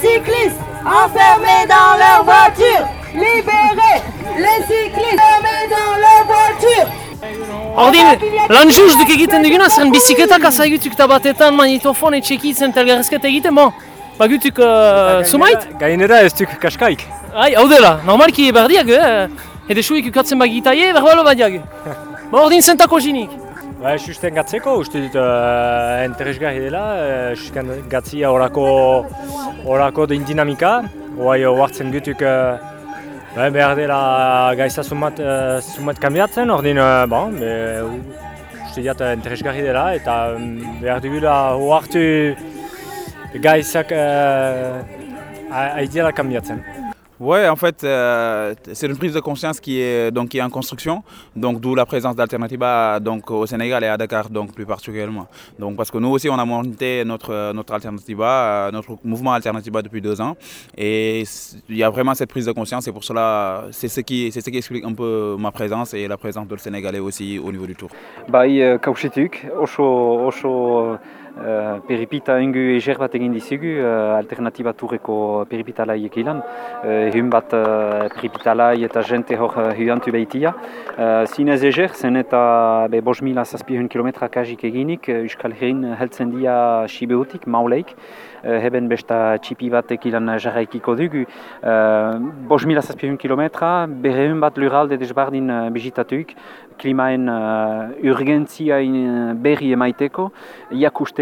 cyclistes enfermés dans leur voiture. Libérez les cyclistes enfermés dans leur voiture. Ordin, lan duk egiten duguna, zeren biziketak azaigutuk eta batetan magnetofone txekitzen eta elgarrezketa egiten, bon, bagutuk uh, sumait? Gainera ez duk kaskaik. Ai, hau dela, normalki berdiak, eh? Ede suik ukatzen bagitaie, berbalo badiak. Ba, ordin zentako jinik. Ba, susten gatzeko, uste dut uh, interesgarri dela, uh, susten gatzia orako, orako din dinamika, oai oartzen gutuk uh, ba, behar dela gaiza sumat, uh, sumat kambiatzen, ordin, uh, bon, be, uste dut interesgarri dela, eta um, behar dugula oartu gaizak uh, aidiela kambiatzen. Ouais, en fait, euh, c'est une prise de conscience qui est, donc, qui est en construction, donc d'où la présence d'Alternativa donc, au Sénégal et à Dakar donc, plus particulièrement. Donc, parce que nous aussi, on a monté notre, notre Alternativa, euh, notre mouvement Alternativa depuis deux ans, et il y a vraiment cette prise de conscience, et pour cela, c'est ce, qui, ce qui explique un peu ma présence et la présence de Sénégalais aussi au niveau du tour. Euh, Uh, peripita ingu eger bat egin dizugu, uh, alternatiba turreko peripitalai ekilan. Uh, Hun bat uh, peripitalai eta jente hor uh, behitia. Uh, zinez eger, zen eta be, bos mila zazpihun kilometra kajik eginik, uh, Euskal heltzen dia Sibeotik, Mauleik. Uh, heben besta txipi bat ekilan jarraikiko dugu. Uh, bos mila zazpihun kilometra, berreun bat luralde desbardin uh, bizitatuik, klimaen uh, urgentzia berri emaiteko,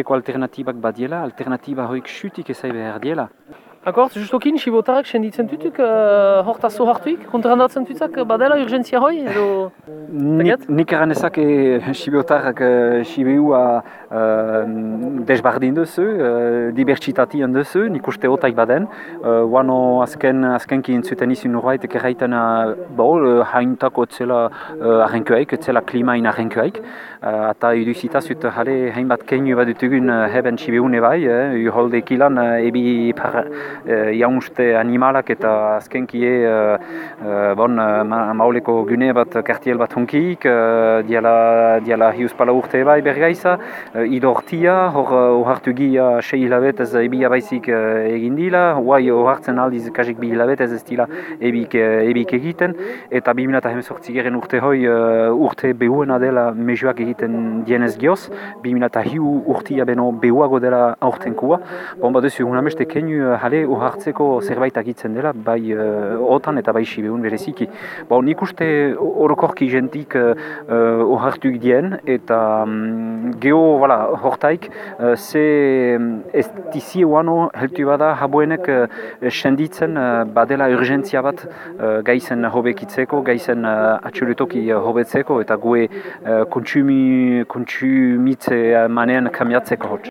iakusteko alternatibak badiela, alternatiba hoik xutik ezai behar diela. Akor, justokin, sibotarek senditzen dutuk, uh, hortazo hartuik, kontrandatzen dutak, badela urgentzia hoi, edo... Nik eran ezak sibotarrak uh, sibeua uh, desbardin duzu, uh, dibertsitatien duzu, nik uste otaik baden. Uh, Wano azken, azkenki entzuten izin norbait, ekerraiten uh, bo, uh, haintako etzela uh, arrenkoaik, etzela klimain arrenkoaik. Uh, eta iduzitazut jale hainbat kenio bat dutugun uh, heben sibeune bai, uh, uholde ekilan uh, ebi par, uh, jaunste animalak eta azkenkie uh, uh, bon, uh, mauleko gune bat kartiel bat hunkik, uh, diala, diala hius pala urte bai bergaiza, uh, idortia, hor uh, hartu gia sei hilabet ez ebia baizik egin dila, huai hartzen aldiz kasik bi hilabet ez dila ebik, ebik egiten, eta 2018 geren urte hoi urte behuena dela mejuak egiten dienez gioz, 2005 urtia beno behuago dela aurtenkua, bon bat duzu, unameste kenu jale uhartzeko zerbait agitzen dela, bai uh, otan eta bai sibeun bereziki. Ba, nik uste orokorki jentik uh, uhartu dien, eta um, geho, voilà, hortaik, uh, ze ez dizi uano heltu bada habuenek uh, senditzen uh, badela urgentzia bat uh, gaizen hobekitzeko, gaizen uh, atxurutoki uh, hobetzeko, eta gue uh, kontsumitze manean kamiatzeko hotz.